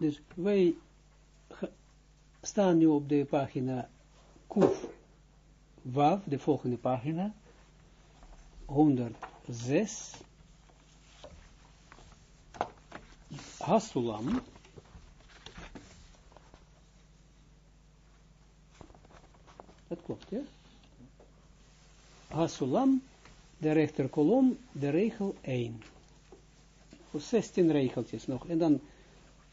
Dus wij staan nu op de pagina Kuf Wav, de volgende pagina, 106, Hasulam, dat klopt, ja? Hasulam, de rechterkolom, de regel 1. Voor 16 regeltjes nog. En dan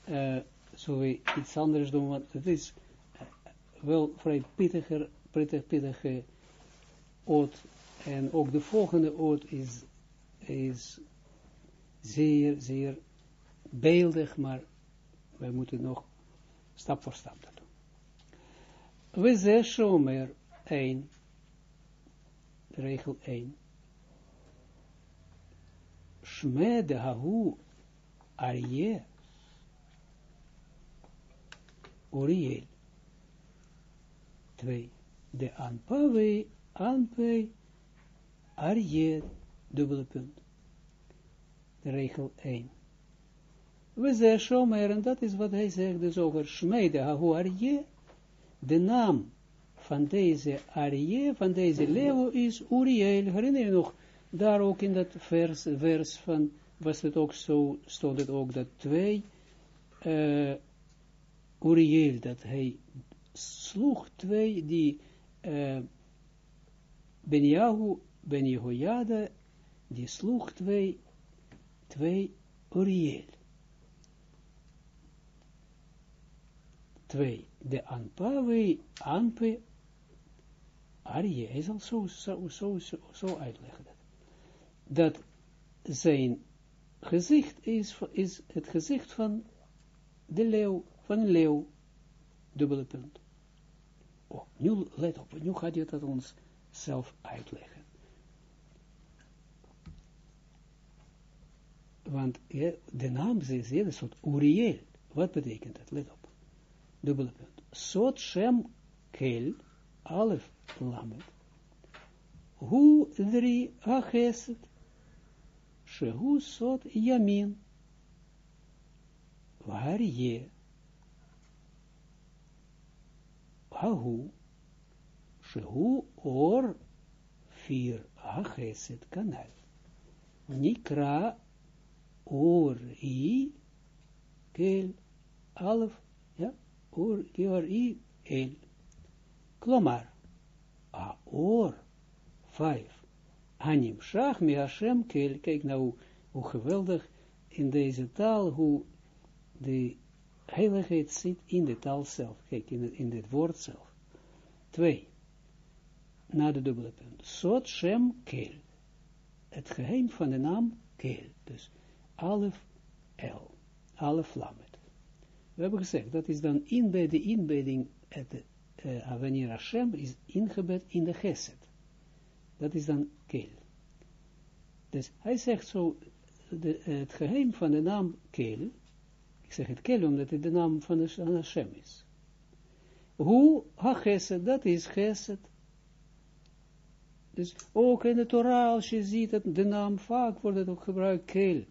uh, zullen we iets anders doen, want het is uh, wel vrij pittiger, pittig, pittige oot. En ook de volgende oot is, is zeer, zeer beeldig, maar wij moeten nog stap voor stap dat doen. We zeggen Shomer 1, regel 1. Shme de hahu Arje Uriel. 2. De anpave anpe Arje dubbele punt. De regel 1. We zeggen Shomer, en dat is wat hij zegt, dus over Shmede Hahu Arje, de naam van deze Arje, van deze leeuw is Uriel. Herinner je nog, daar ook in dat vers, vers van, was het ook zo, stond het ook dat twee, uh, Uriel, dat hij sloeg twee, die uh, Benjahu, Ben Jehoiada, die sloeg twee, twee Uriel. Twee, de Anpawe, Anpe, Arje, hij zal zo, zo, zo, zo, zo uitleggen dat. Dat zijn gezicht is, is het gezicht van de leeuw, van een leeuw, dubbele punt. Oh, nu, let op, nu gaat hij dat ons zelf uitleggen. Want ja, de naam is een soort Uriel. Wat betekent dat? Let op. Dubbele punt. Sot Shem Kel, Alef Lamed. Hu drie Acheset. Shehu Sot Yamin. Waar je. Hahu. Shehu Or. Vier Acheset Kanal. Nikra Or I. Kel. Alef. Ja. Or, I, El. Klomar, a or, vijf. Anim Shach, mi Hashem, Kel. Kijk nou hoe geweldig in deze taal, hoe de heiligheid zit in de taal zelf. Kijk, in in het woord zelf. Twee. Na de dubbele punt. Sot Shem Kel. Het geheim van de naam Kel. Dus Alef El. Alef Lamet. We hebben gezegd, dat is dan in bij de inbedding, het, uh, wanneer Hashem is ingebed in de geset. Dat is dan Kel. Dus hij zegt zo, de, het geheim van de naam Kel, ik zeg het Kel omdat het de naam van, Hashem is. Hoe ha geset, dat is geset. Dus ook in de Torah, als je ziet dat de naam vaak wordt het ook gebruikt, Kel.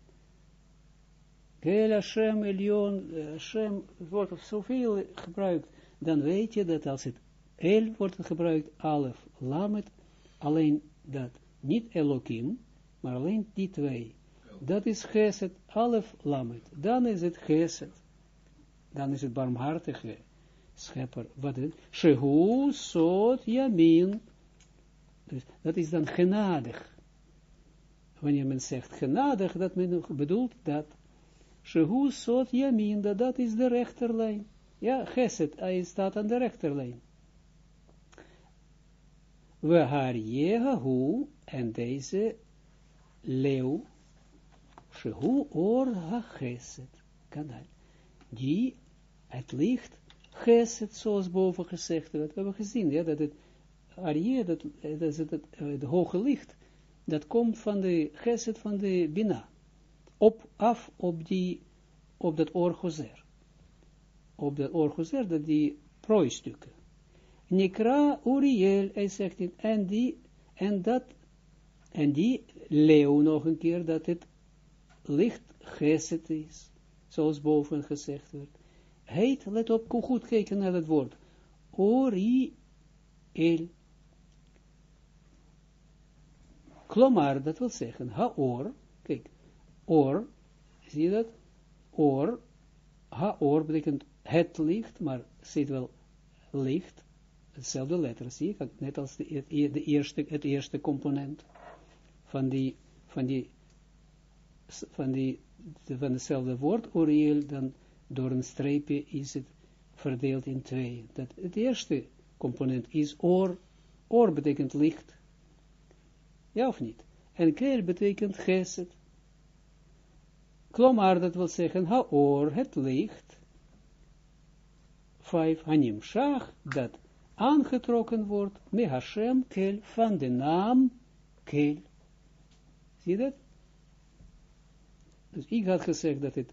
Kel Hashem, Elion, Hashem, wordt zoveel gebruikt, dan weet je dat als het El wordt gebruikt, Alef, Lamet, alleen dat, niet Elohim, maar alleen die twee. Dat is Geset, Alef, Lamet. Dan is het Geset. Dan is het barmhartige schepper. Wat is Shehu, Sot, Yamin. Dus dat is dan genadig. Wanneer men zegt genadig, dat men bedoelt dat Shehu sot yamin, dat is de rechterlijn. Ja, geset, hij staat aan de rechterlijn. We haar jehahu, en deze leeuw, Shehu or geset, kanal. Die, het licht, geset, zoals boven gezegd werd. We hebben gezien, ja, dat het Arje, dat, dat is het, het, hoge licht, dat komt van de geset van de Bina op, af op die, op dat orgozer. Op dat orgozer, dat die prooistukken. Nikra Uriel, hij zegt het, en die, en dat, en die leeuw nog een keer, dat het licht geset is, zoals boven gezegd werd. heet, let op, kom goed kijken naar het woord, Ori El. Klomar, dat wil zeggen, ha-or, kijk, or, zie je dat? Or, ha-or betekent het licht, maar zit wel licht, hetzelfde letter, zie je, net als de, de eerste, het eerste component van die, van die, van die, van hetzelfde woord, oriel, dan door een streepje is het verdeeld in twee. Dat het eerste component is oor, oor betekent licht, ja of niet? En kel betekent geset. Klomar, dat wil zeggen, haor, het licht, vijf, hanim shach, dat aangetrokken wordt, me Hashem kel, van de naam kel. Zie je dat? Dus ik had gezegd dat het,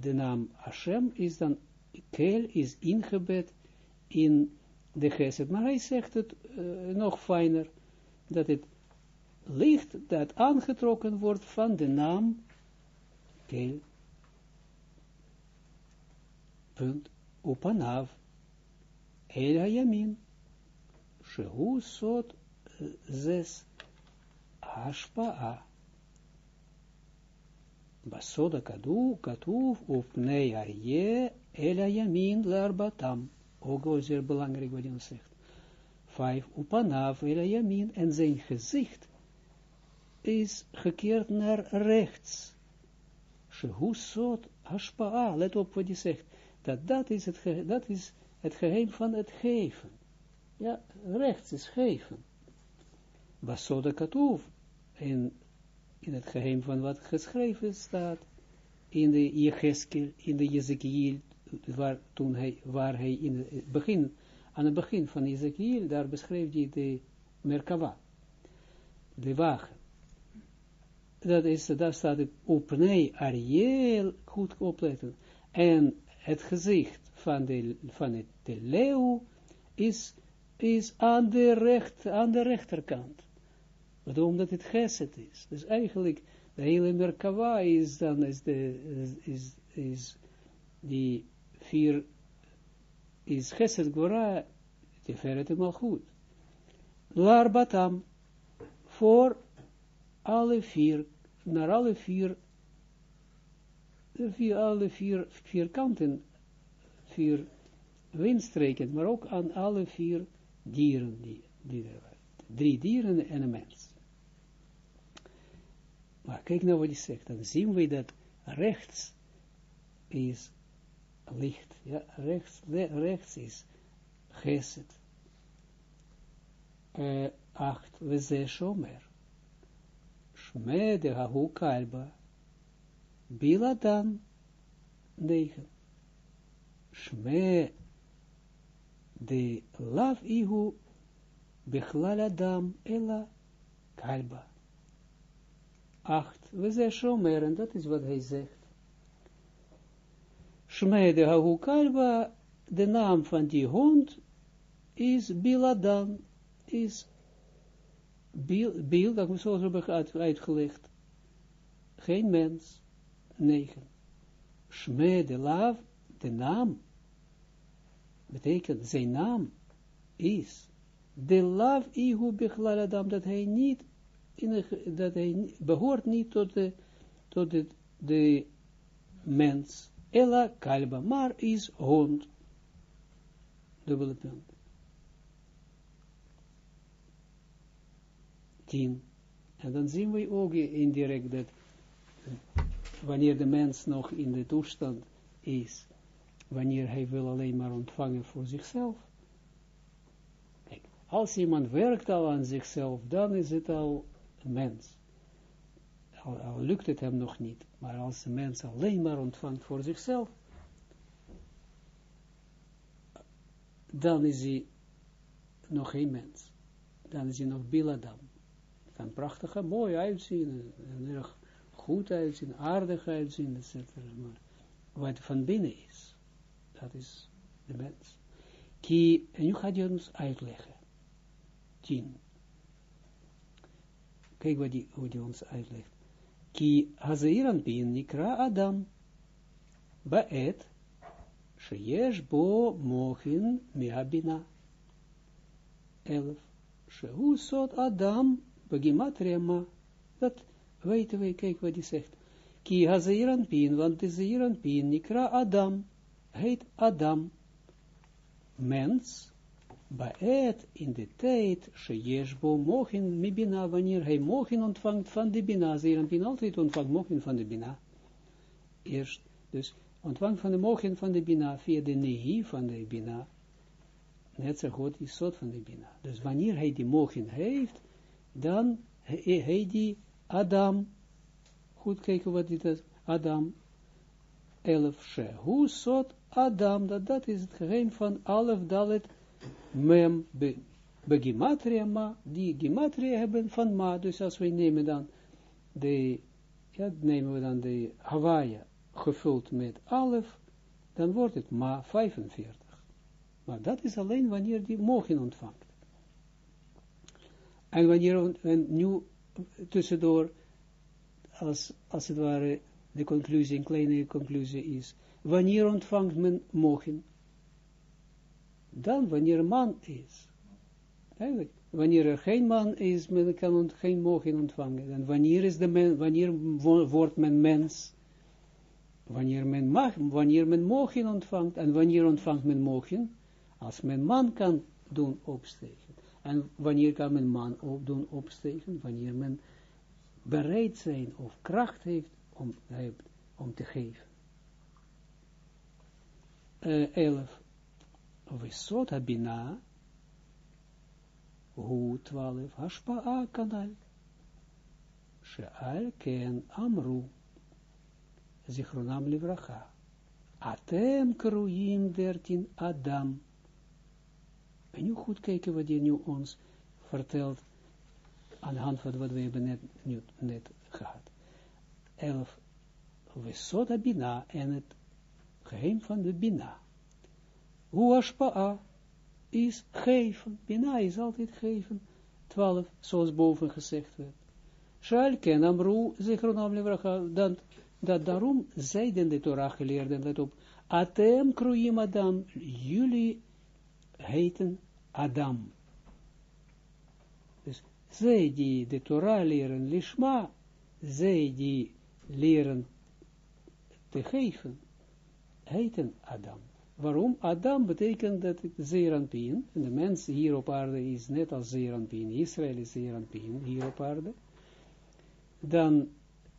de naam Hashem is dan, kel is ingebed in de geset. Maar hij zegt het uh, nog fijner, dat het licht dat aangetrokken wordt van de naam Kel. Punt. Upanav. El Hayamin. Shehu sot zes. Ashpa'a. Basoda kadu, katuv, upnei arje, el Hayamin larbatam. Ook wel zeer belangrijk wat hij zegt. Vijf, upanav, el Hayamin. En zijn gezicht is gekeerd naar rechts. Shehusot hashpa'a, let op wat hij zegt, dat dat is, het dat is het geheim van het geven. Ja, rechts is geven. Basoda katuv, in, in het geheim van wat geschreven staat, in de Jecheskel, in de Jezekiel, waar, toen hij, waar hij in het begin, aan het begin van Jezekiel, daar beschreef hij de Merkava, de wagen dat is, daar staat het Ariel, goed opletten, en het gezicht van de, van het, de leeuw is, is aan de, recht, aan de rechterkant. Omdat het geset is. Dus eigenlijk, de hele Merkava is dan, is, de, is, is die vier, is geset gora, verret helemaal goed. Larbatam, voor alle vier, naar alle vier, vier alle vier, vier kanten, vier windstreken, maar ook aan alle vier dieren, die, die er waren. Drie dieren en een mens. Maar kijk nou wat hij zegt, dan zien we dat rechts is licht, ja, rechts, rechts is geset. Uh, acht, we zes shomer. De hahu kalba. Biladan. Negen. Shme de lav ihu bechlal adam ela kalba. Acht. We zijn shomer, en dat is wat hij zegt. Shme de kalba, de naam van die hond, is Biladan, is Bil, dat we zoals hebben uit, uitgelegd. Geen mens. Negen. Shme de lav, de naam, betekent zijn naam is de lav ihu bechlaladam, dat hij niet, in dat hij behoort niet tot de, tot de, de mens. Ella kalba, maar is hond. Dubbele punt. 10. En dan zien we ook indirect dat wanneer de mens nog in de toestand is, wanneer hij wil alleen maar ontvangen voor zichzelf. Als iemand werkt al aan zichzelf, dan is het al mens. Al, al lukt het hem nog niet, maar als een mens alleen maar ontvangt voor zichzelf, dan is hij nog geen mens. Dan is hij nog biladam kan prachtig, mooi uitzien, en erg goed uitzien, aardig uitzien, etc. Maar wat van binnen is, dat is de mens. Ki, en nu gaat je ons uitleggen. Tien. Kijk wat die, die ons uitlegt. Ki hazeiran bin nikra Adam. Baet sheyesh bo mochin miabina. Elf. Shehu sot Adam begimatrema. Dat weten we, kijk wat hij zegt. Ki hazeiran pin, want de zeiran pin, nikra Adam, heet Adam. Mens, baet in de tijd, sheyesh bo mochin mibina, wanneer hij mochin ontvangt van de bina, zeiran pin altijd ontvangt mochin van de bina. Eerst, dus ontvangt van de mochin van de bina, via de nehi van de bina, net zo goed is soort van de bina. Dus wanneer hij die mochin heeft, dan hij die Adam, goed kijken wat dit is, Adam, elf she, hoe soort Adam, dat, dat is het geheim van alef dalet mem be, begimatria ma, die gimatria hebben van ma, dus als we nemen dan de, ja, nemen we dan de Hawaii gevuld met alef, dan wordt het ma 45. Maar dat is alleen wanneer die mogen ontvangt. En wanneer, en nu tussendoor, als, als het ware, de conclusie, een kleine conclusie is, wanneer ontvangt men mogen? Dan wanneer man is. Eigenlijk, wanneer er geen man is, men kan ont, geen mogen ontvangen. En wanneer is de men, wanneer wordt men mens? Wanneer men mag, wanneer men mogen ontvangt, en wanneer ontvangt men mogen? Als men man kan doen opstegen. En wanneer kan men man op doen opstegen? Wanneer men bereid zijn of kracht heeft om, om te geven. Uh. Vesot habina. Hu twaalf. Hashpa'a kanal. She'al ken amru. Zichronam livracha. Atem kruim dertin Adam. En nu goed kijken wat hij nu ons vertelt aan de hand van wat we hebben net, nu, net gehad. Elf. We soda bina en het geheim van de bina. Hoe ashpa'a is geven. Bina is altijd geven. Twaalf, zoals boven gezegd werd. Shal ken amru, zichronam levracha, dat, dat daarom zeiden de Torah geleerden, let op, atem kruim adam, jullie heten Adam. Dus zij die de Torah leren lishma, zij die leren te geven, heten Adam. Waarom? Adam betekent dat het Zeranpien, en de mens hier op aarde is net als Zeranpien, Israël is Zeranpien hier op aarde, dan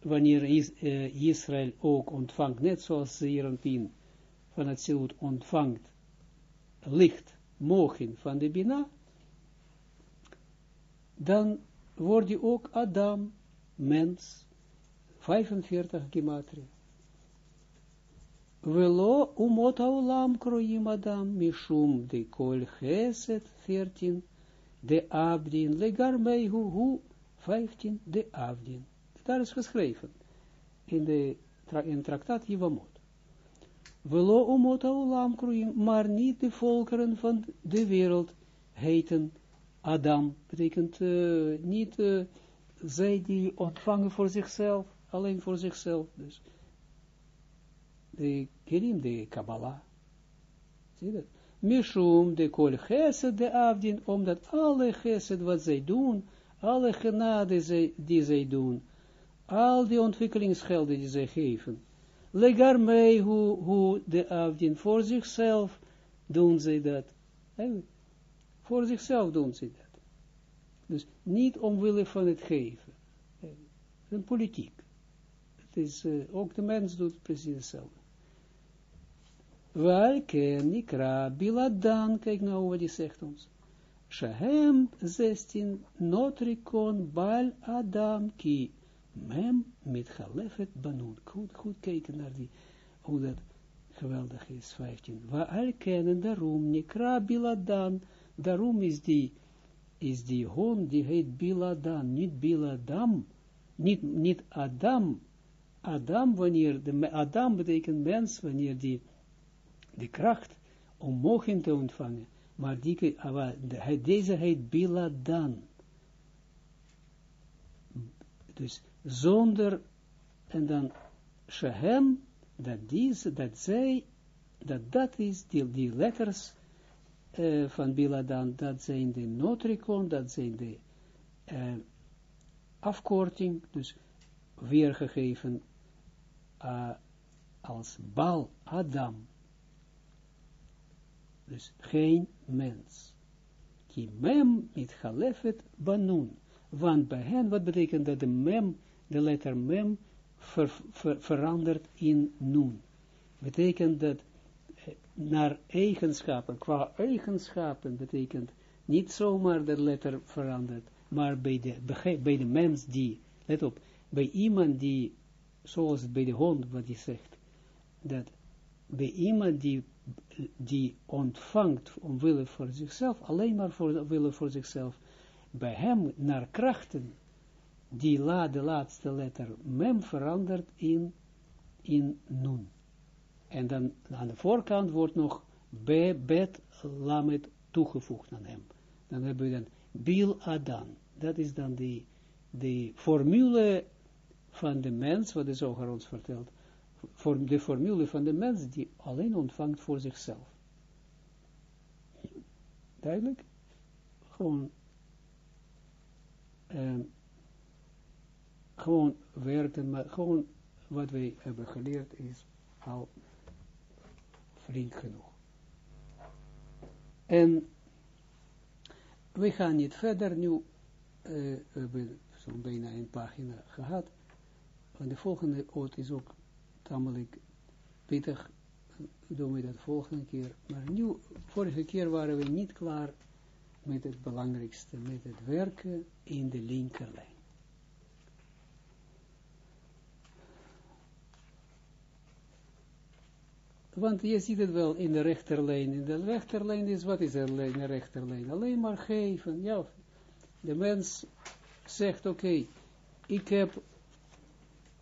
wanneer uh, Israël ook ontvangt, net zoals Zeranpien van het Zilut ontvangt licht, mogen van de Bina, dan word je ook Adam, mens, 45 gematria. Velo umot haolam kroim Adam, mishum de kol geset, 14, de abdin, legar hu hu, 15, de abdin. Daar is geschreven, in de in traktaat Jivamot. Velo umot haolam kroim, maar niet de volkeren van de wereld heten Adam, betekent niet zij die ontvangen voor zichzelf, alleen voor zichzelf, dus de kelim, de Kabbalah, zie dat? Mishum de kol chesed de afdien, omdat alle chesed wat zij doen, alle genade die zij doen, al die ontwikkelingsgelden die zij geven, legar mee hoe, hoe de afdien, voor zichzelf doen zij dat. Voor zichzelf doen zij dat. Dus niet omwille van het geven. Het is een politiek. Het is, ook de mens doet precies hetzelfde. Welke nikra biladan, kijk nou wat hij zegt ons. Shahem 16, notrikon bal adam ki mem met galefet banun. Goed, goed kijken naar die, hoe dat geweldig is, 15. Waar kennen daarom, nikra biladan, daarom is die, is die hond, die heet biladan, niet biladam, niet, niet Adam, Adam wanneer, de, Adam betekent mens, wanneer die, de kracht om mogen te ontvangen, maar die, deze heet biladan. Dus zonder, en dan Shehem, dat, deze, dat zij dat dat is, die, die letters uh, van Biladan, dat zijn de notricon, dat zijn de uh, afkorting, dus weergegeven uh, als Bal Adam. Dus geen mens. Die mem met galefet banun. Want bij hen, wat betekent dat de mem, de letter mem, ver, ver, verandert in nun. Betekent dat eh, naar eigenschappen, qua eigenschappen betekent niet zomaar de letter verandert, maar bij de, bij de mens die, let op, bij iemand die, zoals bij de hond wat hij zegt, dat bij iemand die, die ontvangt omwille voor zichzelf, alleen maar voor willen voor zichzelf, bij hem naar krachten, die la, de laatste letter mem verandert in, in nun. En dan aan de voorkant wordt nog be, bet, lamet toegevoegd aan hem. Dan hebben we dan bil adan. Dat is dan die, die formule van de mens, wat de zoger ons vertelt, de formule van de mens die alleen ontvangt voor zichzelf. Duidelijk? Gewoon, uh, gewoon werken, maar gewoon wat wij hebben geleerd is al flink genoeg. En we gaan niet verder nu, uh, we hebben zo'n bijna een pagina gehad, en de volgende oot is ook tamelijk pittig, doen we dat volgende keer. Maar nu, vorige keer waren we niet klaar met het belangrijkste, met het werken in de linkerlijn. Want je ziet het wel in de rechterlijn. In de rechterlijn is, wat is er in de rechterlijn? Alleen maar geven. Ja, de mens zegt, oké, ik heb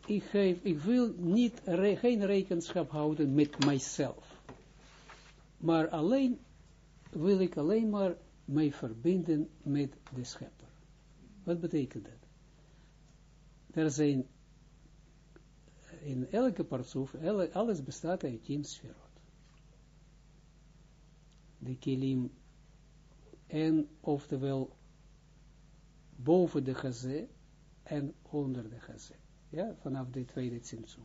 ik, geef, ik wil niet, geen rekenschap houden met mijzelf. Maar alleen wil ik alleen maar mij verbinden met de schepper. Wat betekent dat? Er zijn in elke partsoef, alles bestaat uit tien sferot. De kilim en oftewel boven de gazé en onder de gazé. Ja, vanaf de tweede tzimtzum.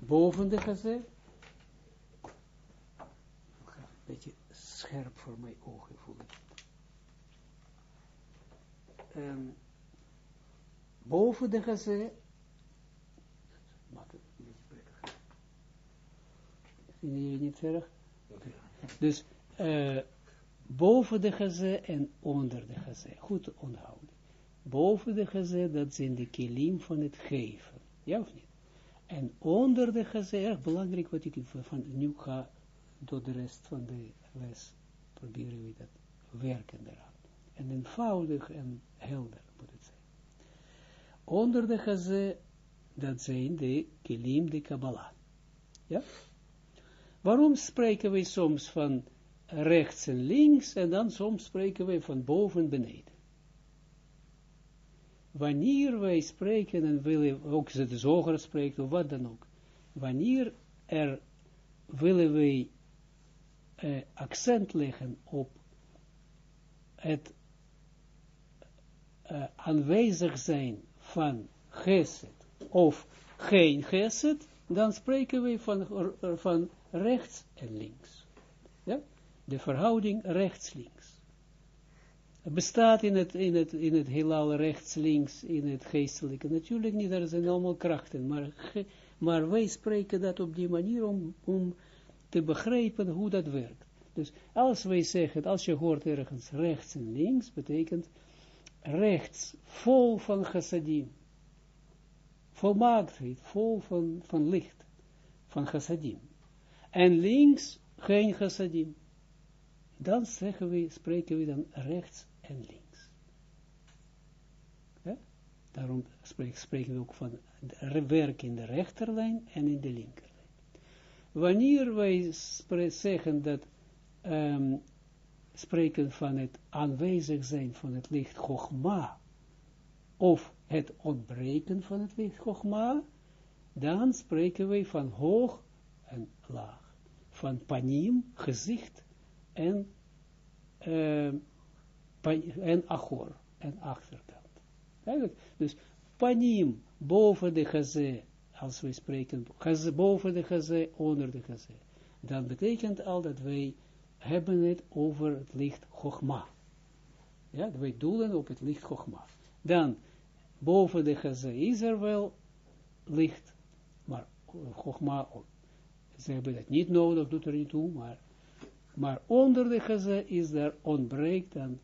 Boven de gazé. Een beetje scherp voor mijn ogen voelen. Um, boven de gazé. Maakt het een beetje prettig. Vinden jullie niet erg? Dus uh, boven de gazé en onder de gazé. Goed onthouden boven de gezet, dat zijn de kilim van het geven. Ja of niet? En onder de gezet, erg belangrijk wat ik van nu ga, door de rest van de les, proberen we dat werken eraan. En eenvoudig en helder moet het zijn. Onder de gezet, dat zijn de kilim de Kabbalah. Ja? Waarom spreken we soms van rechts en links, en dan soms spreken we van boven beneden? Wanneer wij spreken, en willen, ook de zoger spreekt, of wat dan ook, wanneer er willen wij uh, accent leggen op het uh, aanwezig zijn van geset of geen geset, dan spreken we van, van rechts en links. Ja? De verhouding rechts-links bestaat in het, in het, in het heelal rechts, links, in het geestelijke. Natuurlijk niet, er zijn allemaal krachten, maar, maar wij spreken dat op die manier om, om te begrijpen hoe dat werkt. Dus als wij zeggen, als je hoort ergens rechts en links, betekent rechts vol van chassadim. Volmaaktheid, vol van, van licht, van chassadim. En links geen chassadim. Dan zeggen we, spreken we dan rechts en links. Daarom spreken we ook van werk in de rechterlijn en in de linkerlijn. Wanneer wij zeggen dat um, spreken van het aanwezig zijn van het licht Chogma, of het ontbreken van het licht Chogma, dan spreken wij van hoog en laag. van panim, gezicht, en, uh, en achor, en achterkant. Eigenlijk, dus panim, boven de geze, als we spreken, geze, boven de geze, onder de geze. Dan betekent al dat wij hebben het over het licht Chogma. Ja, wij doelen op het licht Chogma. Dan, boven de geze is er wel licht, maar Chogma, ze hebben het niet nodig, doet er niet toe, maar, maar onder de geze is er, ontbreekt dan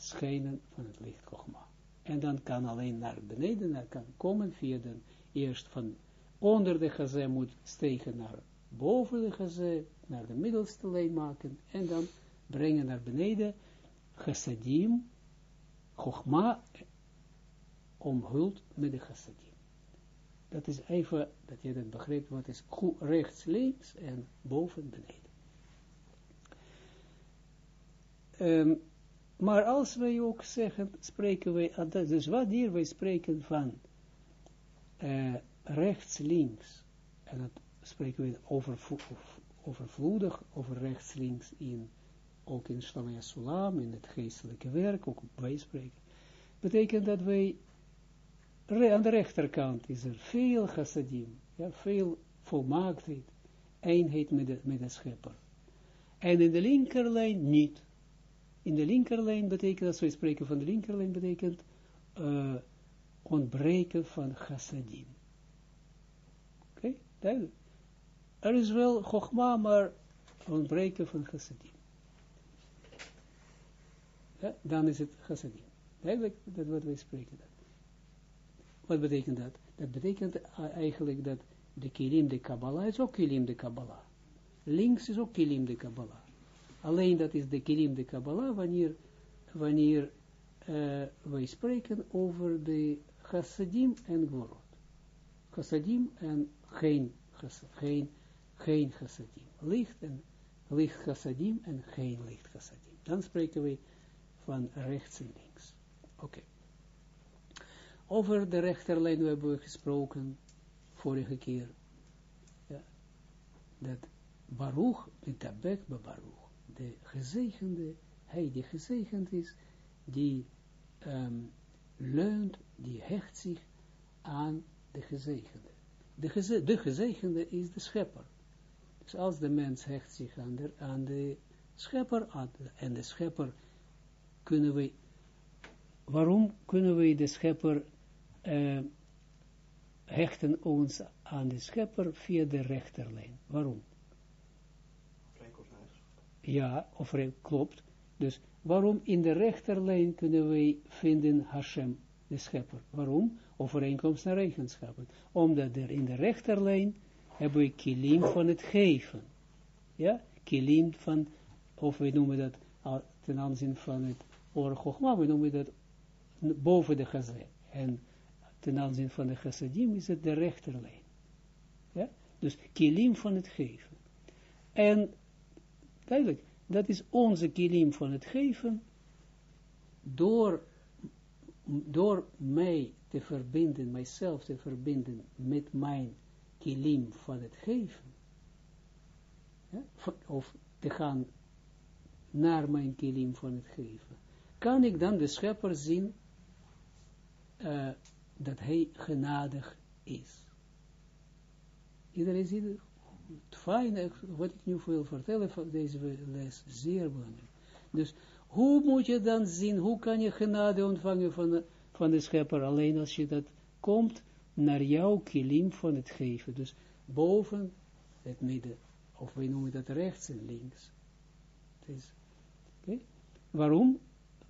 schijnen van het licht Chogma. En dan kan alleen naar beneden, naar kan komen via de, eerst van onder de geze moet stegen naar boven de geze, naar de middelste lijn maken, en dan brengen naar beneden, chassadim, chogma, omhuld met de chassadim. Dat is even, dat je dat begrijpt, wat is rechts, links en boven, beneden. Um, maar als wij ook zeggen, spreken wij, dus wanneer wij spreken van uh, rechts, links, en dat spreken we overvloedig over rechts, links in, ook in Shlamaya Sulam, in het geestelijke werk, ook wij spreken, betekent dat wij, aan de rechterkant is er veel chassadim, ja, veel volmaaktheid, eenheid met met de schepper. En in de linkerlijn niet. In de linkerlijn betekent, als wij spreken van de linkerlijn, betekent uh, ontbreken van chassadim. Oké, okay? duidelijk. Er is wel Chogma, maar ontbreken van chassadim. Ja, dan is het chassadim. Eigenlijk, dat wat wij spreken. Wat betekent dat? Dat betekent eigenlijk dat de kilim de Kabbalah is ook kilim de Kabbalah. Links is ook kilim de Kabbalah. Alleen dat is de kilim de Kabbalah wanneer, wanneer uh, wij spreken over de chassadim en gvorot. Chassadim en geen, geen geen chassadim. Licht en licht chassadim en geen licht chassadim. Dan spreken we van rechts en links. Oké. Over de rechterlijn hebben we gesproken vorige keer. Ja, dat Baruch, Tabek Baruch, de gezegende, hij die gezegend is, die um, leunt, die hecht zich aan de gezegende. De, geze, de gezegende is de schepper. Dus als de mens hecht zich aan de, aan de schepper, aan en de schepper kunnen we, waarom kunnen we de schepper uh, hechten ons aan de schepper via de rechterlijn? Waarom? Ja, of klopt. Dus waarom in de rechterlijn kunnen wij vinden Hashem, de schepper? Waarom? Overeenkomst naar eigenschappen. Omdat er in de rechterlijn hebben we kilim van het geven. Ja, kilim van, of we noemen dat ten aanzien van het maar we noemen dat boven de gazé. En ten aanzien van de chassadim is het de rechterlijn. Ja, dus kilim van het geven. En, duidelijk, dat is onze kilim van het geven, door, door mij te verbinden, mijzelf te verbinden met mijn kilim van het geven, ja, of te gaan naar mijn kilim van het geven, kan ik dan de schepper zien uh, dat hij genadig is. Iedereen ziet het fijn, wat ik nu wil vertellen van deze les, zeer belangrijk. Dus hoe moet je dan zien, hoe kan je genade ontvangen van de, van de schepper, alleen als je dat komt naar jouw kilim van het geven. Dus boven het midden, of wij noemen dat rechts en links. Dus. Waarom?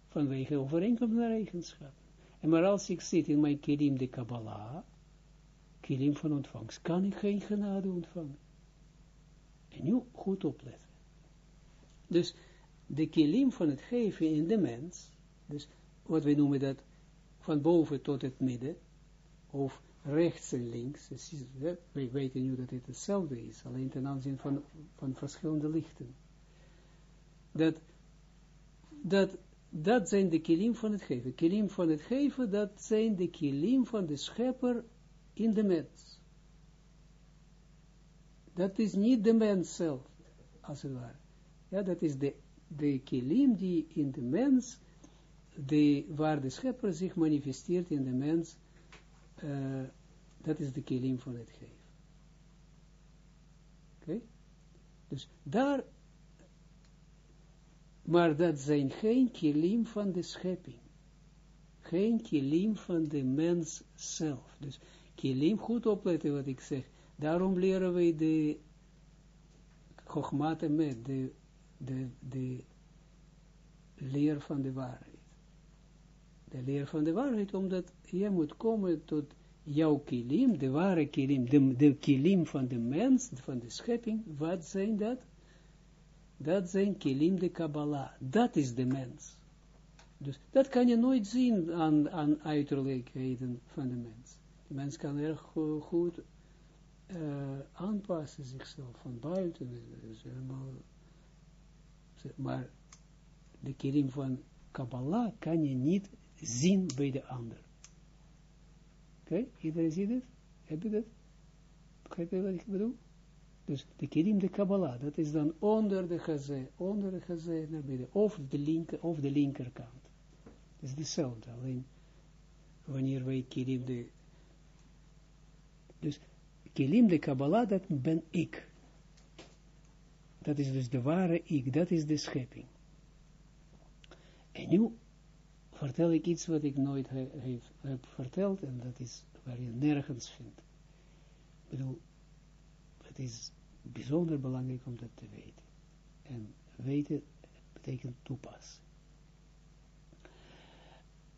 Vanwege overeenkomst naar eigenschappen. En maar als ik zit in mijn kilim de Kabbalah, kilim van ontvangst, kan ik geen genade ontvangen. En nu goed opletten. Dus de kilim van het geven in de mens, dus wat wij noemen dat van boven tot het midden, of rechts en links, dus, wij weten nu dat het hetzelfde is, alleen ten aanzien van, van verschillende lichten. Dat, dat, dat zijn de kilim van het geven. Kilim van het geven, dat zijn de kilim van de schepper in de mens. Dat is niet de mens zelf. als het ware. Ja, dat is de, de kilim die in de mens, de, waar de schepper zich manifesteert in de mens, uh, dat is de kilim van het geven. Oké? Dus daar, maar dat zijn geen kilim van de schepping. Geen kilim van de mens zelf. Dus kilim, goed opletten wat ik zeg. Daarom leren wij de Chogmate met, de, de, de leer van de waarheid. De leer van de waarheid, omdat je moet komen tot jouw kilim, de ware kilim, de, de kilim van de mens, van de schepping, wat zijn dat? Dat zijn kilim de Kabbalah. Dat is de mens. Dus dat kan je nooit zien aan, aan uiterlijkheden van de mens. De mens kan erg goed uh, aanpassen zichzelf van buiten. Dus helemaal, maar de kilim van Kabbalah kan je niet zien bij de ander. Oké, okay? iedereen ziet het? Heb je dat? Begrijp je wat ik bedoel? Dus de kilim de Kabbalah, dat is dan onder de gazé, onder de gazé naar beneden, of de, linker, of de linkerkant. Dat is hetzelfde, alleen wanneer wij kilim de... Dus kilim de Kabbalah, dat ben ik. Dat is dus de ware ik, dat is de schepping. En nu vertel ik iets wat ik nooit he, heb verteld, en dat is waar je nergens vindt. Ik bedoel, het is bijzonder belangrijk om dat te weten. En weten betekent toepassen.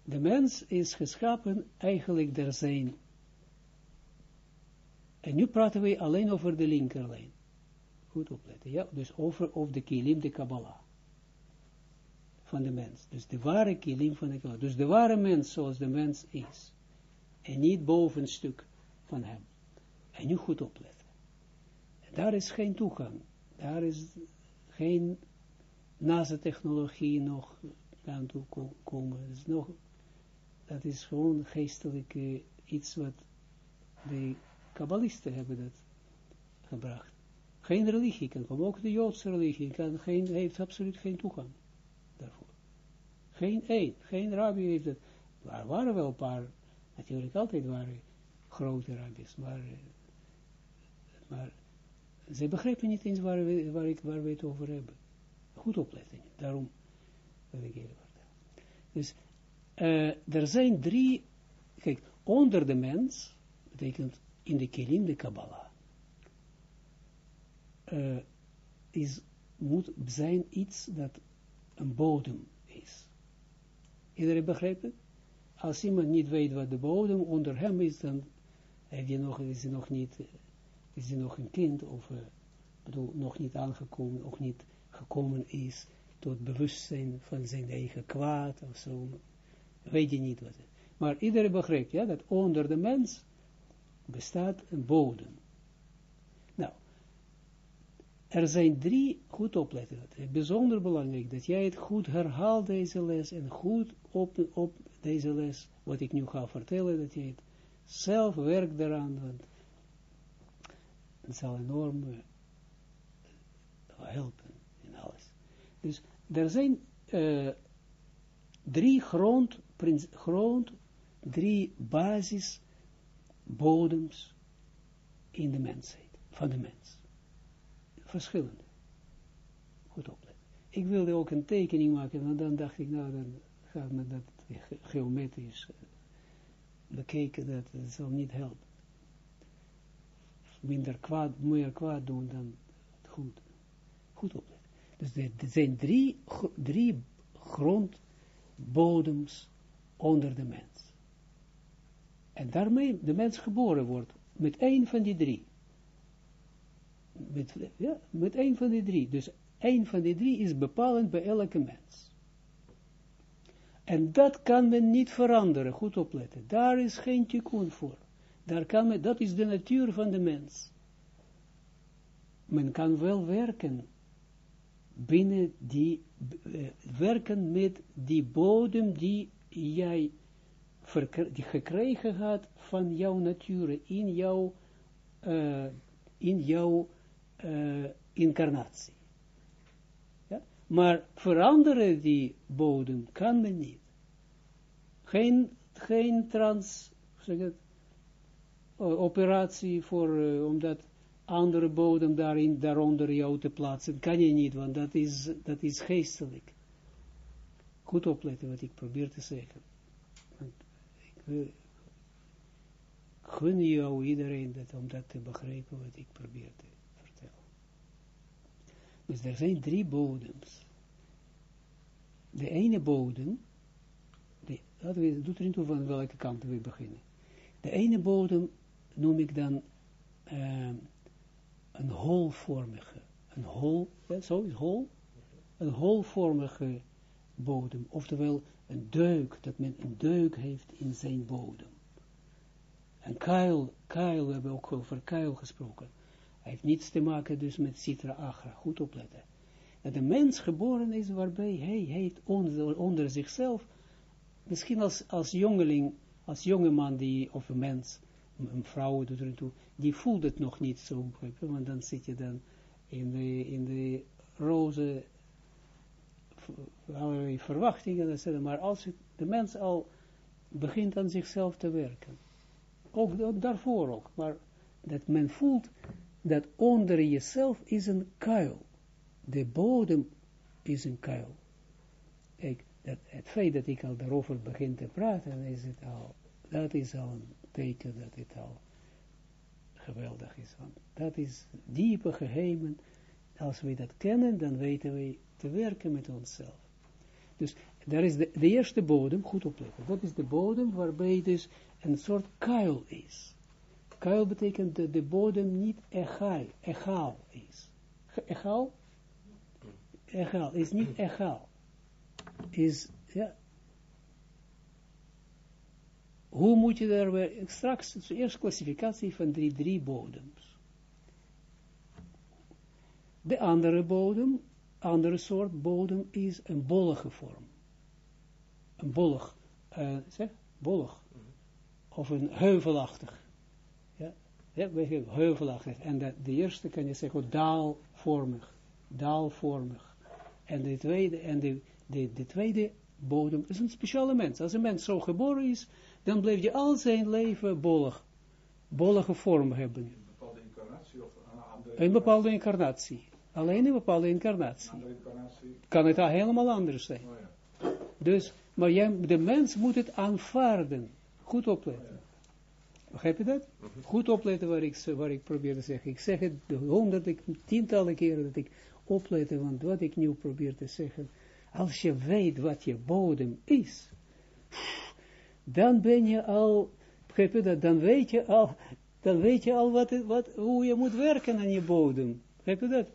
De mens is geschapen, eigenlijk er zijn, en nu praten we alleen over de linkerlijn. Goed opletten, ja, dus over, over de kilim, de Kabbalah van de mens. Dus de ware kilim van de Kabbalah. Dus de ware mens zoals de mens is. En niet bovenstuk van hem. En nu goed opletten. Daar is geen toegang. Daar is geen NASA-technologie nog aan toe komen. Dat is, nog, dat is gewoon geestelijk iets wat de kabbalisten hebben dat gebracht. Geen religie kan komen, ook de Joodse religie kan geen, heeft absoluut geen toegang daarvoor. Geen één, geen rabbi heeft het. Er waren wel een paar, natuurlijk altijd waren grote rabbis, maar, maar ze begrijpen niet eens waar waar, ik, waar we het over hebben. Goed opletten, daarom wil ik even vertellen. Dus uh, er zijn drie, kijk, onder de mens, betekent in de Kelim de Kabbalah, uh, is, moet zijn iets dat een bodem is. Iedereen begrijpt Als iemand niet weet wat de bodem onder hem is, dan heb je nog, is hij nog niet, is hij nog een kind, of uh, bedoel, nog niet aangekomen, nog niet gekomen is tot bewustzijn van zijn eigen kwaad, of zo, weet je niet wat het Maar iedereen begrijpt, ja, dat onder de mens bestaat een bodem. Er zijn drie, goed opletten, het is bijzonder belangrijk dat jij het goed herhaalt deze les en goed op, op deze les, wat ik nu ga vertellen, dat jij het zelf werkt daaraan, want het zal enorm uh, helpen in alles. Dus er zijn uh, drie grond, grond, drie basisbodems in de mensheid, van de mens verschillende. Goed opletten. Ik wilde ook een tekening maken, maar dan dacht ik, nou, dan gaat me dat geometrisch uh, bekeken, dat, dat zal niet helpen. Minder kwaad, meer kwaad doen dan goed. Goed opletten. Dus er zijn drie, drie grondbodems onder de mens. En daarmee de mens geboren wordt met één van die drie met, ja, met een van die drie. Dus een van die drie is bepalend bij elke mens. En dat kan men niet veranderen, goed opletten. Daar is geen tikkun voor. Daar kan men, dat is de natuur van de mens. Men kan wel werken binnen die, uh, werken met die bodem die jij die gekregen had van jouw natuur, in jouw, uh, in jouw uh, incarnatie. Maar veranderen die bodem kan men niet. Geen, geen trans, zeg het, operatie voor, uh, om dat andere bodem daarin, daaronder jou te plaatsen, kan je niet, want dat is, dat is geestelijk. Goed opletten wat ik probeer te zeggen. Want ik wil, gun jou iedereen dat, om dat te begrijpen wat ik probeer te vertellen. Dus er zijn drie bodems. De ene bodem, de, laten we, doet er niet toe van welke kant we beginnen. De ene bodem noem ik dan uh, een holvormige, een hol, zo is hol, een holvormige bodem, oftewel een deuk, dat men een deuk heeft in zijn bodem. En kuil, kuil, we hebben ook over kuil gesproken. Hij heeft niets te maken dus met citra agra, goed opletten. Dat de mens geboren is waarbij hij heeft onder, onder zichzelf, misschien als, als jongeling, als jongeman die, of een mens, een vrouw doet er toe, die voelt het nog niet zo, want dan zit je dan in de, in de roze allerlei verwachtingen. Maar als de mens al begint aan zichzelf te werken, ook, daarvoor ook, maar dat men voelt dat onder jezelf is een kuil. De bodem is een kuil. Kijk, dat, het feit dat ik al daarover begin te praten, is het al, dat is al een teken dat het al geweldig is. Dat is diepe geheimen. Als we dat kennen, dan weten we te werken met onszelf. Dus daar is de, de eerste bodem, goed opletten. Dat is de bodem waarbij dus een soort kuil is. Kuil betekent dat de bodem niet egaal, egaal is. Egaal? Egaal, is niet egaal. Is, ja. Hoe moet je daar straks, eerst klassificatie van die drie bodems. De andere bodem, andere soort bodem is een bollige vorm. Een bollig, uh, zeg, bollig of een heuvelachtig. Ja, ja heuvelachtig. En de, de eerste kan je zeggen daalvormig. Daalvormig. En de tweede, en de, de, de tweede bodem is een speciale mens. Als een mens zo geboren is, dan blijft je al zijn leven bollig. Bollige vorm hebben. Een bepaalde incarnatie of een andere Een bepaalde incarnatie. Alleen een bepaalde incarnatie. Kan het al helemaal anders zijn. Oh ja. Dus, maar jij, de mens moet het aanvaarden. Goed opletten. Begrijp je dat? Mhm. Goed opletten waar ik, waar ik probeer te zeggen. Ik zeg het honderd, ik, tientallen keren dat ik opletten, want wat ik nu probeer te zeggen, als je weet wat je bodem is, dan ben je al, begrijp je dat, dan weet je al, dan weet je al wat, wat, hoe je moet werken aan je bodem. Begrijp je dat?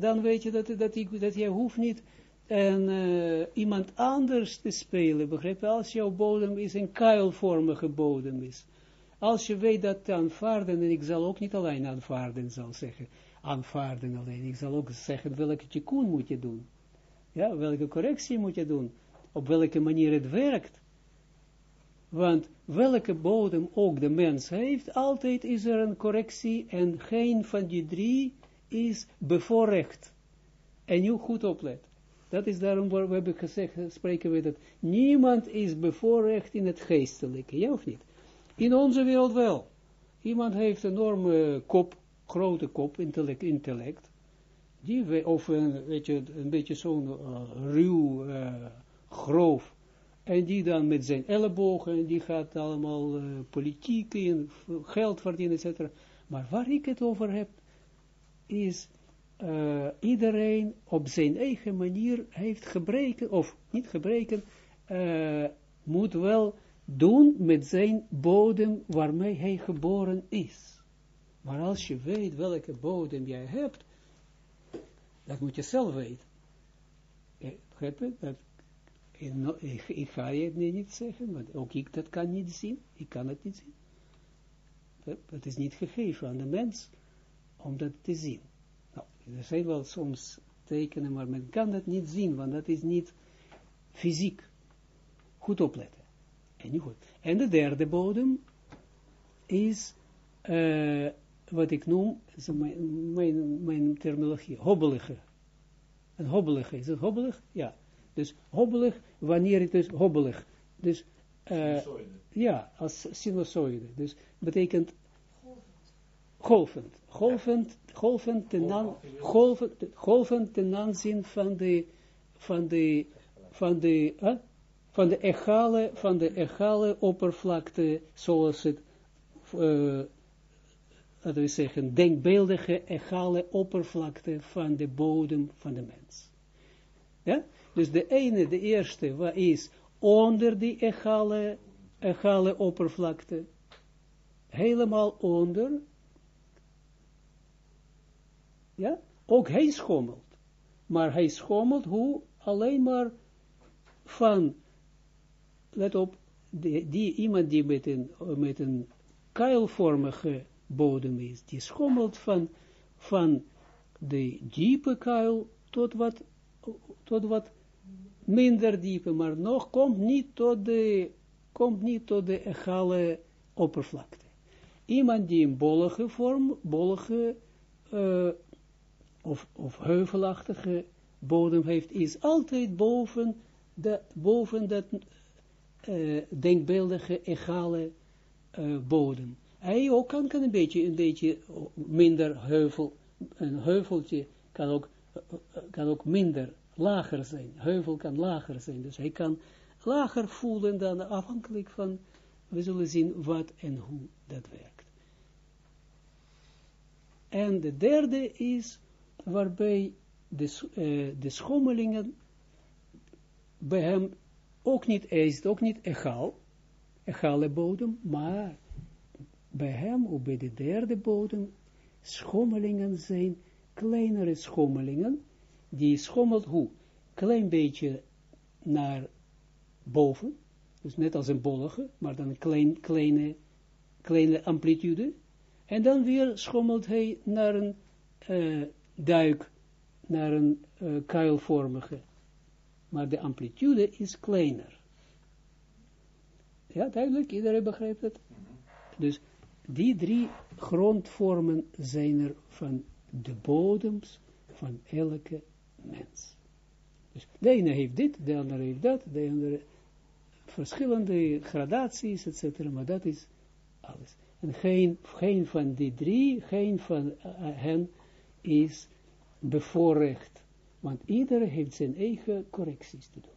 Dan weet je dat, dat, dat je hoeft niet en uh, iemand anders te spelen, begrijp je, als jouw bodem is een kuilvormige bodem is. Als je weet dat te aanvaarden, en ik zal ook niet alleen aanvaarden, zal zeggen, aanvaarden alleen, ik zal ook zeggen welke tikkun moet je doen. Ja, welke correctie moet je doen, op welke manier het werkt. Want welke bodem ook de mens heeft, altijd is er een correctie en geen van die drie is bevoorrecht. En nu goed opletten. Dat is daarom waar we hebben gezegd, spreken we dat niemand is bevoorrecht in het geestelijke, ja of niet? In onze wereld wel. Iemand heeft een enorme kop, grote kop, intellect, die, of een, weet je, een beetje zo'n uh, ruw, uh, grof, en die dan met zijn ellebogen, die gaat allemaal uh, politiek in, geld verdienen, etc. Maar waar ik het over heb, is uh, iedereen op zijn eigen manier heeft gebreken, of niet gebreken, uh, moet wel doen met zijn bodem waarmee hij geboren is. Maar als je weet welke bodem jij hebt, dat moet je zelf weten. Begrijp je? Dat, ik, ga je het niet zeggen, want ook ik dat kan niet zien. Ik kan het niet zien. Het is niet gegeven aan de mens om dat te zien. Er zijn wel soms tekenen, maar men kan dat niet zien, want dat is niet fysiek. Goed opletten. En, nu goed. en de derde bodem is uh, wat ik noem, mijn, mijn, mijn terminologie, hobbelige. Een hobbelige, is het hobbelig? Ja. Dus hobbelig, wanneer het is hobbelig. Dus, uh, ja, als sinusoïde. Dus betekent golvend. Golvend, golvend, ten, aan, golvend, golvend ten aanzien van de, van de, van de, van de egale, van de egale oppervlakte, zoals het, uh, laten we zeggen, denkbeeldige egale oppervlakte van de bodem van de mens. Ja? Dus de ene, de eerste, wat is onder die egale, egale oppervlakte, helemaal onder, ja, ook hij schommelt. Maar hij schommelt hoe? Alleen maar van, let op, die, die iemand die met een, met een kuilvormige bodem is, die schommelt van, van de diepe kuil tot wat, tot wat minder diepe, maar nog komt niet tot de, komt niet tot de egale oppervlakte. Iemand die een bollige vorm, bollige uh, of, of heuvelachtige bodem heeft, is altijd boven, de, boven dat uh, denkbeeldige, egale uh, bodem. Hij ook kan, kan een beetje, een beetje minder heuvel, een heuveltje kan ook, kan ook minder, lager zijn. Heuvel kan lager zijn, dus hij kan lager voelen dan afhankelijk van, we zullen zien wat en hoe dat werkt. En de derde is waarbij de, uh, de schommelingen bij hem ook niet is, ook niet egaal, egale bodem, maar bij hem, of bij de derde bodem, schommelingen zijn kleinere schommelingen, die schommelt hoe? Klein beetje naar boven, dus net als een bollige, maar dan een klein, kleine, kleine amplitude, en dan weer schommelt hij naar een uh, duik naar een uh, kuilvormige, maar de amplitude is kleiner. Ja, duidelijk, iedereen begrijpt het? Dus die drie grondvormen zijn er van de bodems van elke mens. Dus de ene heeft dit, de andere heeft dat, de andere verschillende gradaties, etc. Maar dat is alles. En geen, geen van die drie, geen van uh, hen is bevoorrecht. Want iedereen heeft zijn eigen correcties te doen.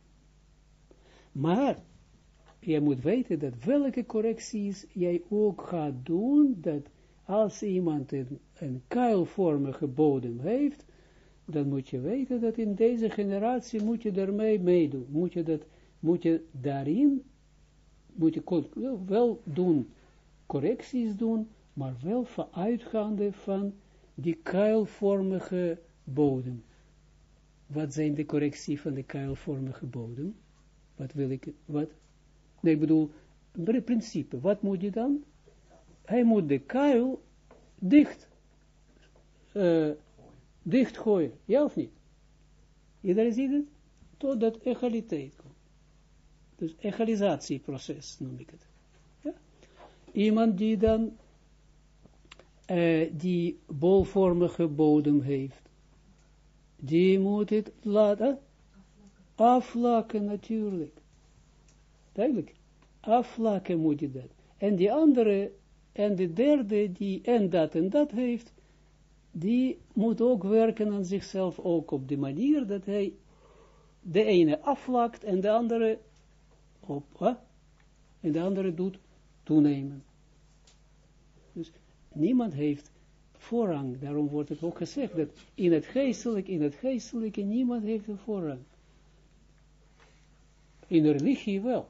Maar, je moet weten dat welke correcties jij ook gaat doen, dat als iemand een, een bodem heeft, dan moet je weten dat in deze generatie moet je daarmee meedoen. Moet je, dat, moet je daarin, moet je wel doen, correcties doen, maar wel vooruitgaande van die kuilvormige bodem. Wat zijn de correctie van de kuilvormige bodem? Wat wil ik, wat? Nee, ik bedoel, een principe. Wat moet je dan? Hij moet de kuil dicht, uh, dicht gooien. Ja of niet? Iedereen ziet het? Totdat egaliteit komt. Dus egalisatieproces noem ik het. Ja? Iemand die dan uh, die bolvormige bodem heeft, die moet het laten aflakken natuurlijk. Duidelijk. Aflakken moet je dat. En die andere, en de derde, die en dat en dat heeft, die moet ook werken aan zichzelf ook op de manier dat hij de ene aflakt en de andere op, hè? en de andere doet toenemen. Niemand heeft voorrang. Daarom wordt het ook gezegd dat in het geestelijke, in het geestelijke, niemand heeft een voorrang. In de religie wel.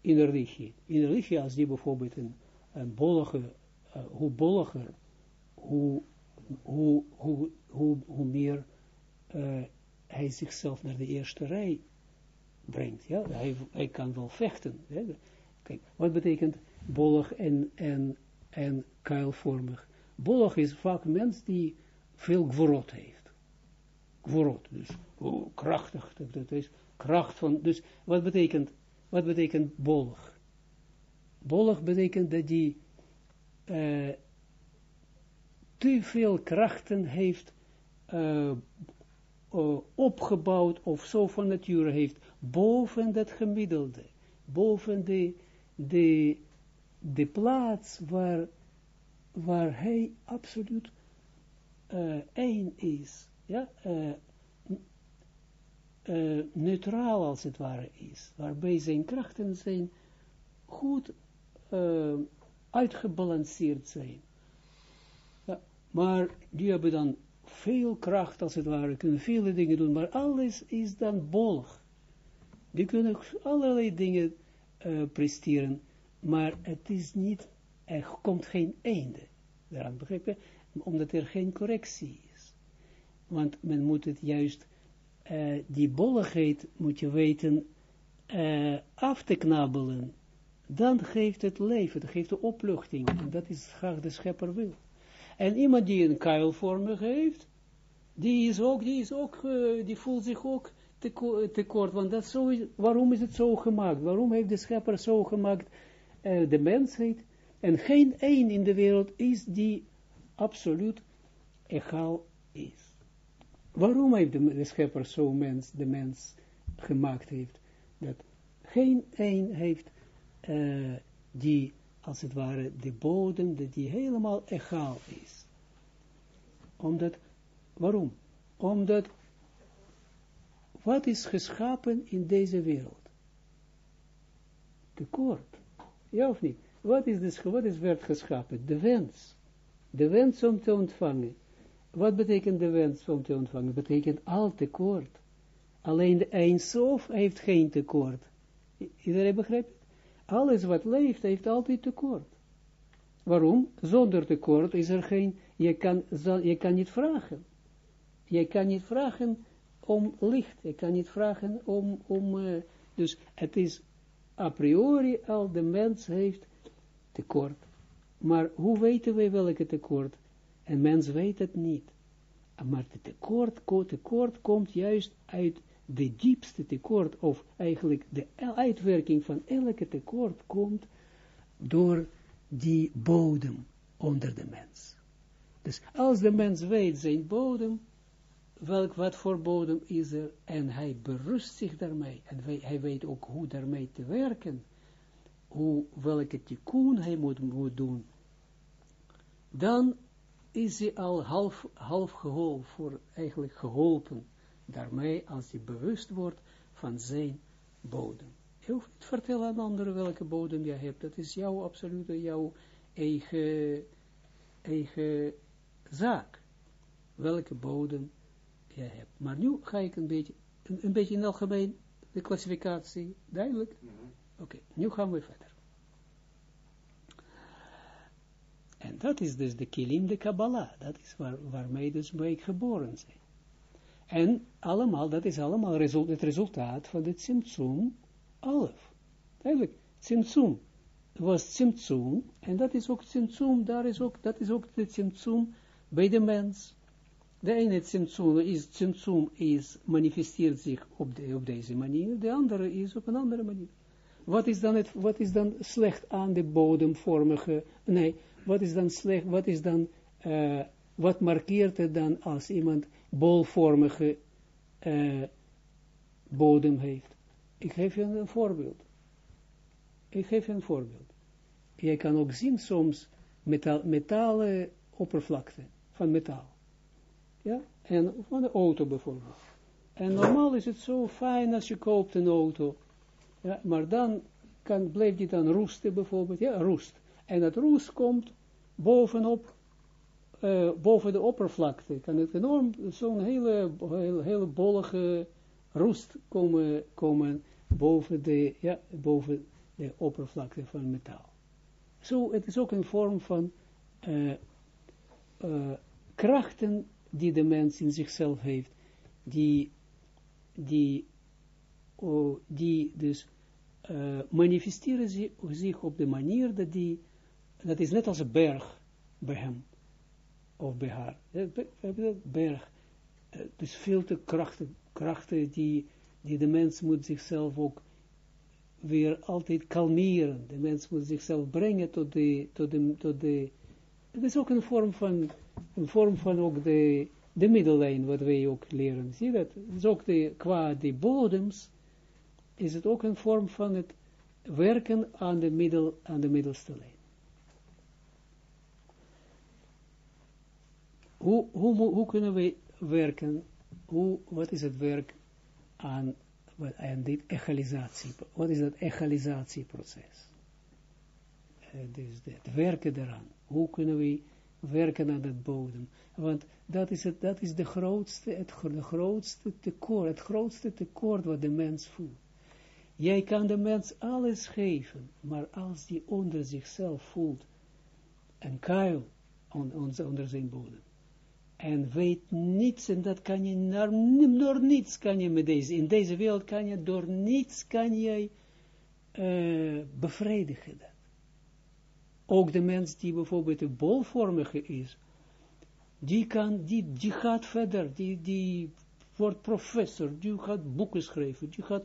In de religie. In de religie, als die bijvoorbeeld een, een bollige, uh, hoe bolliger, hoe, hoe, hoe, hoe, hoe meer uh, hij zichzelf naar de eerste rij brengt. Ja? Hij, hij kan wel vechten. Hè? Kijk, wat betekent bollig en, en en kuilvormig. Bolog is vaak mens die veel gworot heeft. Gworot, dus krachtig, dat is kracht van, dus wat betekent, wat betekent bolog? Bolog betekent dat die uh, te veel krachten heeft uh, uh, opgebouwd of zo van nature heeft, boven dat gemiddelde, boven de, de, de plaats waar, waar hij absoluut uh, één is, ja, uh, uh, neutraal als het ware is, waarbij zijn krachten zijn goed uitgebalanceerd zijn. Maar die hebben dan veel kracht als het ware, kunnen vele dingen doen, maar alles is dan bolg. Die kunnen allerlei dingen presteren, maar het is niet, er komt geen einde. Daaraan begrijp je? Omdat er geen correctie is. Want men moet het juist, uh, die bolligheid moet je weten uh, af te knabbelen. Dan geeft het leven, dat geeft de opluchting. En dat is graag de schepper wil. En iemand die een kuilvormig heeft, die is ook, die is ook, uh, die voelt zich ook tekort, want dat is, waarom is het zo gemaakt? Waarom heeft de schepper zo gemaakt, de mensheid? En geen één in de wereld is die absoluut egaal is. Waarom heeft de, schepper zo mens, de mens gemaakt heeft? Dat geen één heeft uh, die, als het ware, de bodem, dat die helemaal egaal is. Omdat, waarom? Omdat, wat is geschapen in deze wereld? Tekort. Ja of niet? Wat is, dus, wat is werd geschapen? De wens. De wens om te ontvangen. Wat betekent de wens om te ontvangen? Betekent al tekort. Alleen de Eindsof heeft geen tekort. Iedereen begrijpt het? Alles wat leeft heeft altijd tekort. Waarom? Zonder tekort is er geen, je kan, je kan niet vragen. Je kan niet vragen om licht. Je kan niet vragen om, om uh, dus het is a priori al de mens heeft tekort. Maar hoe weten wij welke tekort? En mens weet het niet. Maar de tekort, tekort komt juist uit de diepste tekort, of eigenlijk de uitwerking van elke tekort komt door die bodem onder de mens. Dus als de mens weet zijn bodem, welk, wat voor bodem is er, en hij berust zich daarmee, en hij weet ook hoe daarmee te werken, hoe, welke tikkun hij moet, moet doen, dan is hij al half, half geholpen, voor eigenlijk geholpen daarmee, als hij bewust wordt van zijn bodem. Je hoeft niet vertellen aan anderen welke bodem je hebt, dat is jouw absolute, jouw eigen, eigen zaak, welke bodem je hebt. Maar nu ga ik een beetje, een, beetje in algemeen, de klassificatie, duidelijk? -hmm. Oké, okay, nu gaan we verder. En dat is dus de kilim de Kabbalah. Dat is waar, waarmee dus wij geboren zijn. En allemaal, dat is allemaal het resultaat van de Tsimtsum Alef. Eigenlijk, Tsimtsum was Tsimtsum, en dat is ook Tsimtsum, daar is ook, dat is ook de Tsimtsum bij de mens. De ene Tsimtsum is, Tsimtsum is, manifesteert zich op, de, op deze manier, de andere is op een andere manier. Wat is dan, het, wat is dan slecht aan de bodemvormige, nee, wat is dan slecht, wat is dan, uh, wat markeert het dan als iemand bolvormige uh, bodem heeft? Ik geef je een voorbeeld. Ik geef je een voorbeeld. Je kan ook zien soms metaal, metalen oppervlakte van metaal. Ja, en van de auto bijvoorbeeld. En normaal is het zo fijn als je koopt een auto. Ja, maar dan kan, blijft die dan roesten bijvoorbeeld. Ja, roest. En dat roest komt bovenop, uh, boven de oppervlakte. Kan het enorm, zo'n hele, hele, hele bollige roest komen, komen boven, de, ja, boven de oppervlakte van metaal. Zo, het is ook een vorm van uh, uh, krachten die de mens in zichzelf heeft, die, die, oh, die dus uh, manifesteren zich op de manier dat die, dat is net als een berg bij hem, of bij haar, berg, uh, dus veel te krachten, krachten die, die de mens moet zichzelf ook weer altijd kalmeren, de mens moet zichzelf brengen tot de, tot de, tot de, het is ook een vorm van, een vorm van ook de, de middellijn, wat wij ook leren. Zie dat? is ook de, qua de bodems, is het ook een vorm van het werken aan de, middel, aan de middelste lijn. Hoe, hoe, hoe kunnen we werken, hoe, wat is het werk aan, aan dit egalisatie, wat is dat egalisatieproces? Uh, dus het werken eraan. Hoe kunnen we werken aan het bodem? Want dat is, het, dat is de grootste, het grootste tekort, het grootste tekort wat de mens voelt. Jij kan de mens alles geven, maar als die onder zichzelf voelt een kuil onder zijn bodem, en weet niets, en dat kan je naar, door niets kan je met deze, in deze wereld kan je door niets kan je uh, bevredigen dat. Ook de mens die bijvoorbeeld een bolvormige is, die, kan, die, die gaat verder, die, die wordt professor, die gaat boeken schrijven, die gaat,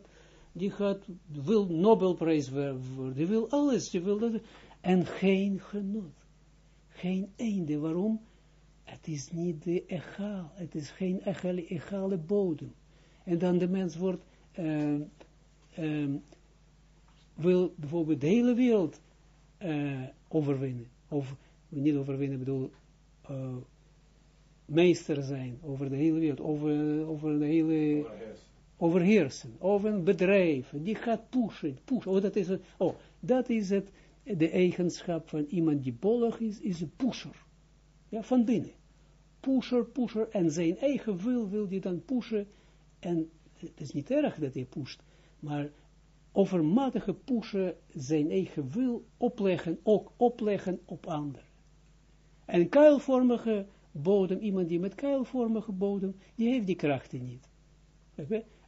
die gaat, wil Nobelprijs worden, die wil alles, die wil dat, en geen genot, geen einde, waarom? Het is niet de egaal, het is geen egale, egale bodem. En dan de mens wordt, uh, wil bijvoorbeeld de hele wereld uh, overwinnen, of niet overwinnen, bedoel, uh, meester zijn over de hele wereld, over, over de hele, over een bedrijf, die gaat pushen, pushen, oh, dat is het, oh, dat is het, de eigenschap van iemand die bollig is, is een pusher, ja, van binnen, pusher, pusher, en zijn eigen wil wil die dan pushen, en het is niet erg dat hij pusht, maar overmatige pushen zijn eigen wil opleggen, ook opleggen op anderen. En kuilvormige bodem, iemand die met kuilvormige bodem, die heeft die krachten niet.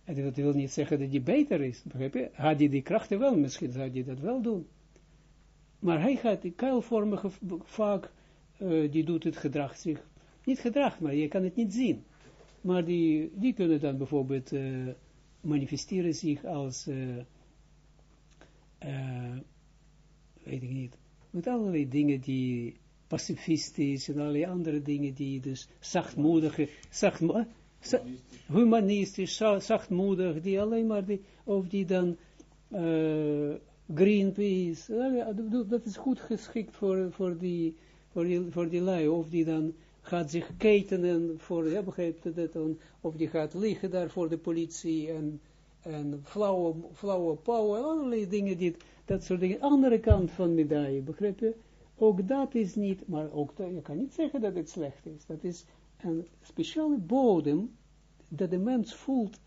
En dat wil niet zeggen dat die beter is, begrijp je? Had hij die krachten wel, misschien zou hij dat wel doen. Maar hij gaat, die kuilvormige vaak, uh, die doet het gedrag zich, niet gedrag, maar je kan het niet zien. Maar die, die kunnen dan bijvoorbeeld uh, manifesteren zich als, uh, weet ik niet, met allerlei dingen die pacifistisch en allerlei andere dingen die dus zachtmoedige, zachtmoedig, humanistisch, zachtmoedig, die alleen maar die, of die dan uh, Greenpeace, dat is goed geschikt voor, voor, die, voor, die, voor die lui, of die dan gaat zich ketenen voor, ja, begrijpt dat, of die gaat liggen daar voor de politie en, en flauwe, flauwe power, allerlei dingen, dat soort dingen, andere kant van medaille, begrijp je? Ook dat is niet, maar ook je kan niet zeggen dat het slecht is. Dat is een speciale bodem dat de mens voelt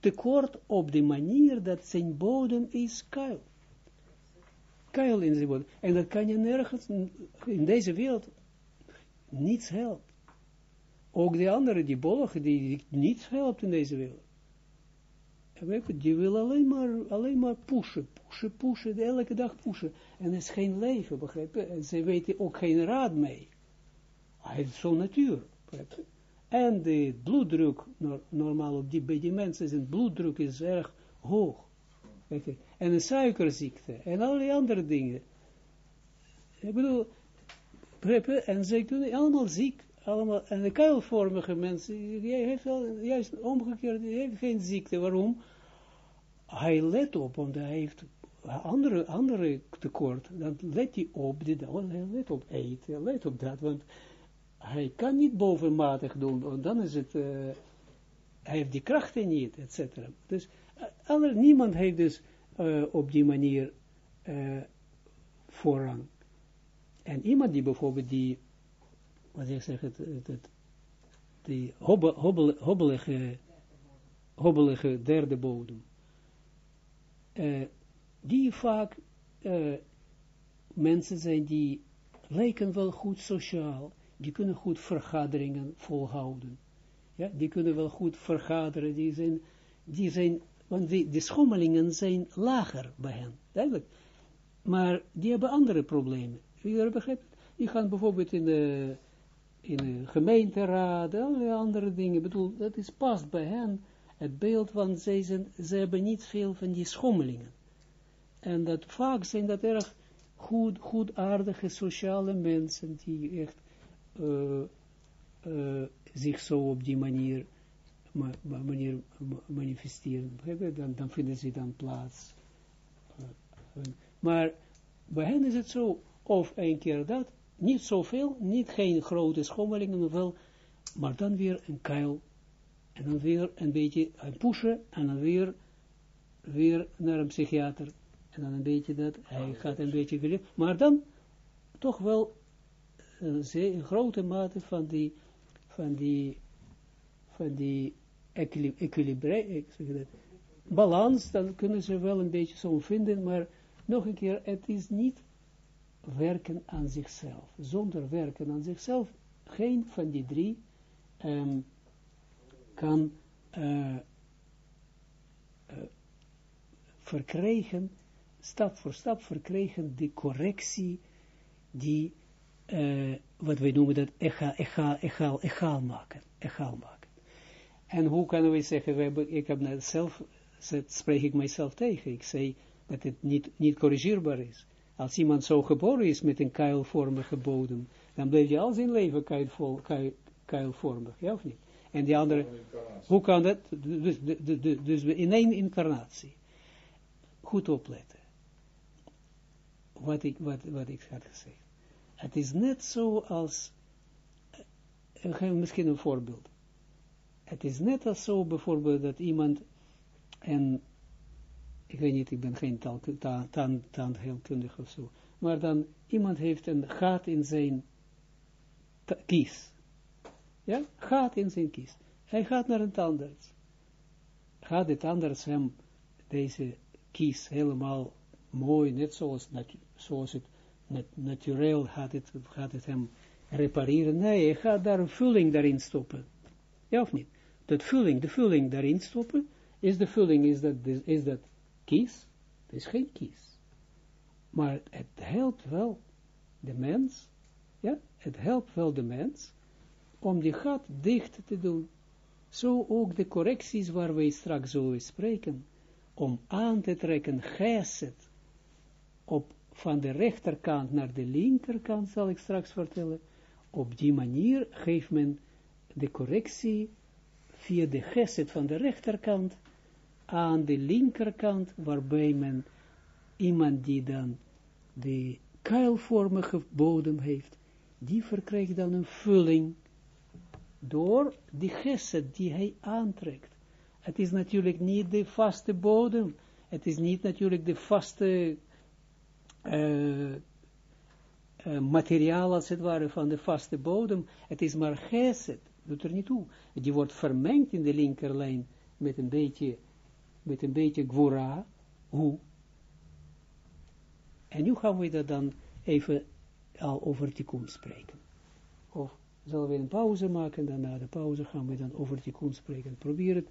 tekort op de manier dat zijn bodem is kuil. Kuil in zijn bodem. En dat kan je nergens, in deze wereld, niets helpt. Ook de andere, die bolgen, die, die niets helpt in deze wereld die wil alleen maar, alleen maar pushen, pushen, pushen, elke dag pushen. En het is geen leven, begrijp je? En ze weten ook geen raad mee. Hij is zo'n natuur, En de bloeddruk, normaal op die, bij die mensen, zijn bloeddruk is erg hoog. En een suikerziekte, en allerlei andere dingen. Ik bedoel? En ze kunnen allemaal ziek, allemaal, en de kuilvormige mensen, jij heeft wel, juist omgekeerd, die heeft geen ziekte, waarom? hij let op, want hij heeft andere, andere tekort, dan let hij op, dit, let op eten, let op dat, want hij kan niet bovenmatig doen, want dan is het, uh, hij heeft die krachten niet, et cetera. Dus uh, niemand heeft dus uh, op die manier voorrang. En iemand die bijvoorbeeld die, wat ik zeg, het, het, het die hobbel, hobbel, hobbelige, hobbelige derde bodem, die vaak mensen zijn die lijken wel goed sociaal, die kunnen goed vergaderingen volhouden. Ja, die kunnen wel goed vergaderen, die zijn, die zijn want die, die schommelingen zijn lager bij hen, duidelijk. Maar die hebben andere problemen. Wie begrijpt? Die gaan bijvoorbeeld in de, in de gemeenteraad, allerlei andere dingen. Ik bedoel, dat is past bij hen het beeld, want zij zijn, ze hebben niet veel van die schommelingen. En dat vaak zijn dat erg goed, goedaardige sociale mensen, die echt uh, uh, zich zo op die manier, ma, manier manifesteren. Dan, dan vinden ze dan plaats. Maar bij hen is het zo, of een keer dat, niet zoveel, niet geen grote schommelingen, wel, maar dan weer een kuil, en dan weer een beetje een pushen, en dan weer, weer naar een psychiater, en dan een beetje dat, hij gaat een beetje geleerd, maar dan toch wel een, grote mate van die, van die, van die equilibratie, balans, dan kunnen ze wel een beetje zo vinden, maar nog een keer, het is niet werken aan zichzelf. Zonder werken aan zichzelf, geen van die drie um, kan uh, uh, verkrijgen, stap voor stap verkrijgen de correctie die, uh, wat wij noemen dat egaal, egaal, egaal, egaal maken. Egaal maken. En hoe kunnen we zeggen, we hebben, ik heb net zelf, spreek ik mijzelf tegen, ik zei dat het niet, niet corrigeerbaar is. Als iemand zo geboren is met een keilvormige bodem, dan blijf je al zijn leven keilvol, keil, keilvormig, ja of niet? En die andere, hoe kan dat? Dus, dus, dus in één incarnatie. Goed opletten. Wat ik, wat, wat ik had gezegd. Het is net zo als, uh, misschien een voorbeeld. Het is net als zo bijvoorbeeld dat iemand een ik weet niet, ik ben geen tandheelkundige of zo, maar dan iemand heeft een gat in zijn kies. Ja, gaat in zijn kies. Hij gaat naar een tandarts. Gaat de tandarts hem deze kies helemaal mooi, net zoals, zoals het net, natuurlijk gaat het, gaat het hem repareren. Nee, hij gaat daar een vulling daarin stoppen. Ja of niet? Dat vulling, de vulling daarin stoppen, is de vulling, is dat, is dat kies, het is geen kies. Maar het helpt wel de mens, ja, het helpt wel de mens, om die gat dicht te doen. Zo ook de correcties waar wij straks zullen spreken, om aan te trekken geset op van de rechterkant naar de linkerkant, zal ik straks vertellen. Op die manier geeft men de correctie via de geset van de rechterkant aan de linkerkant, waarbij men iemand die dan de kuilvormige bodem heeft, die verkrijgt dan een vulling door die geset die hij aantrekt. Het is natuurlijk niet de vaste bodem, het is niet natuurlijk de vaste uh, uh, materiaal als het ware van de vaste bodem, het is maar geset, doet er niet toe. Die wordt vermengd in de linkerlijn met een beetje met een beetje gwora, hoe. En nu gaan we dat dan even al over tikkun spreken. Of zullen we een pauze maken, dan na de pauze gaan we dan over tikkun spreken. Probeer het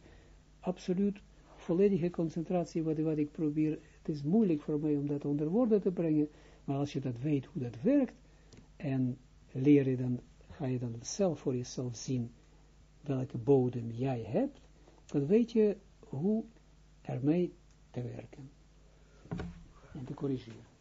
absoluut volledige concentratie, wat ik probeer. Het is moeilijk voor mij om dat onder woorden te brengen, maar als je dat weet hoe dat werkt, en leer je dan, ga je dan zelf voor jezelf zien welke bodem jij hebt, dan weet je hoe ermee te werken en te corrigeren.